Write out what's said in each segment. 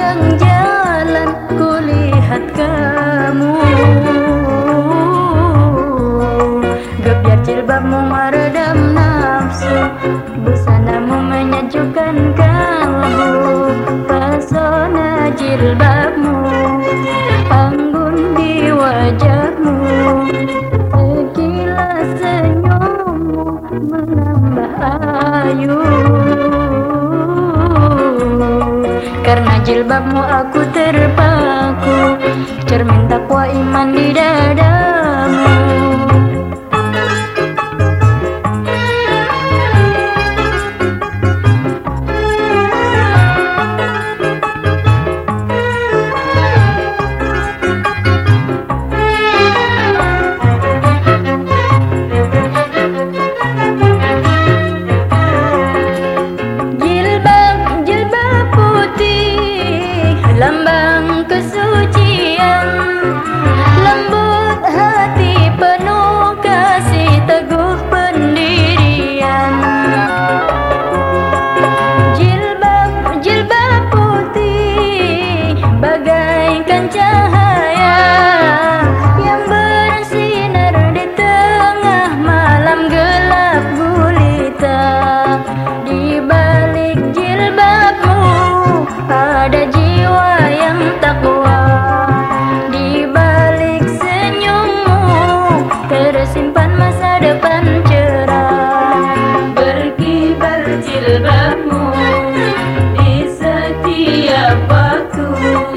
sepanjang jalan kulihat kamu. Gebiar jilbabmu meredam nafsu Busanamu menyejukkan kalbu Pesona jilbabmu jilbabmu aku terpaku. Cermin takwa iman di dadamu lumber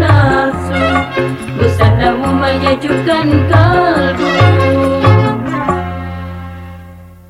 nafsu Busana memayajukan kalbu.